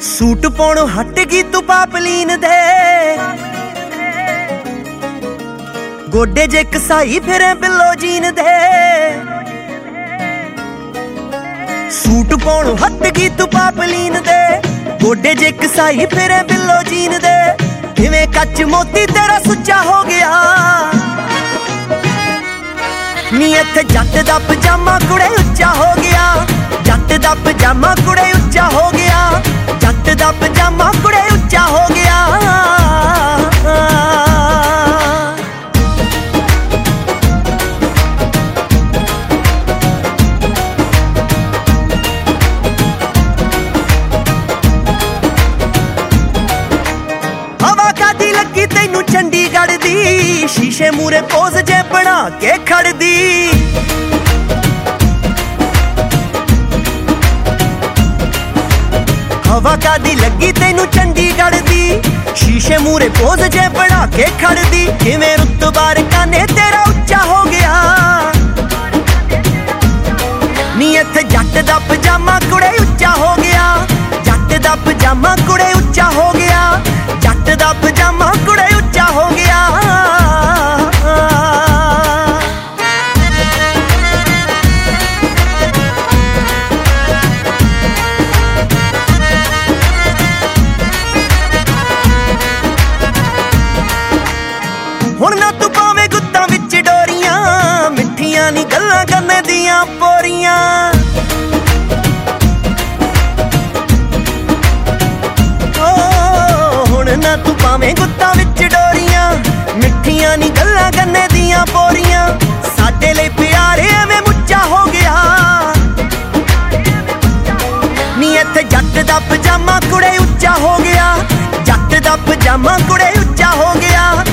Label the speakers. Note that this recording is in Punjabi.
Speaker 1: ਸੂਟ ਪਾਉਣੋਂ ਹਟ ਗਈ ਤੂੰ ਪਾਪਲੀਨ ਦੇ। ਗੋਡੇ ਜੇ ਕਸਾਈ ਫਿਰੇ ਬਿੱਲੋ ਜੀਨ ਦੇ। ਸੂਟ ਪਾਉਣੋਂ ਹਟ ਗਈ ਤੂੰ ਪਾਪਲੀਨ ਦੇ। ਗੋਡੇ ਜੇ ਕਸਾਈ ਫਿਰੇ ਬਿੱਲੋ ਜੀਨ ਦੇ। ਕਿਵੇਂ ਕੱਚ ਮੋਤੀ ਤੇਰਾ ਸੁੱਚਾ ਹੋ ਗਿਆ। ਨੀ ਇੱਥੇ ਜੱਟ ਦਾ ਪਜਾਮਾ ਕੁੜੇ ਚੰਡੀਗੜ੍ਹ ਦੀ, ਸ਼ੀਸ਼ੇ ਮੂਰੇ ਪੋਜ਼ ਜੇ ਬਣਾ ਕੇ ਖੜਦੀ ਹਵਾ ਕਾਦੀ ਲੱਗੀ ਤੈਨੂੰ ਚੰਡੀਗੜ੍ਹ ਦੀ? ਸ਼ੀਸ਼ੇ ਮੂਰੇ ਪੋਜ਼ ਜੇ ਬਣਾ ਕੇ ਖੜਦੀ ਕਿਵੇਂ ਰੁਤਬਾਰ ਕਾਨੇ ਤੇਰਾ ਉੱਚਾ ਹੋ ਗਿਆ? ਨੀ ਇੱਥੇ ਜੱਟ ਦਾ ਪਜਾਮਾ ਕੁੜੇ ਉੱਚਾ ਹੋ ਗਿਆ। ਜੱਟ ਦਾ ਪਜਾਮਾ ਕੁੜੇ ਉੱਚਾ ਹੋ ਗਿਆ। ਜੱਟ ਦਾ ਪਜਾਮਾ ਹੁਣ ਨਾ ਤੂੰ ਪਾਵੇਂ ਗੁੱਤਾਂ ਵਿੱਚ ਡੋਰੀਆਂ, ਮਿੱਠੀਆਂ ਨਹੀਂ ਗੱਲਾਂ ਕਰਨੇ ਦੀਆਂ ਪੋਰੀਆਂ। ਹੁਣ ਨਾ ਤੂੰ ਪਾਵੇਂ ਗੁੱਤਾਂ ਵਿੱਚ ਡੋਰੀਆਂ, ਮਿੱਠੀਆਂ ਨਹੀਂ ਗੱਲਾਂ ਕਰਨੇ ਦੀਆਂ ਪੋਰੀਆਂ। ਸਾਡੇ ਲਈ ਪਿਆਰ ਐਵੇਂ ਮੁੱਚਾ ਹੋ ਗਿਆ। ਨੀ ਇੱਥੇ ਜੱਟ ਦਾ ਪਜਾਮਾ ਕੁੜੇ ਉੱਚਾ ਹੋ ਗਿਆ। ਜੱਟ ਦਾ ਪਜਾਮਾ ਕੁੜੇ ਉੱਚਾ ਹੋ ਗਿਆ।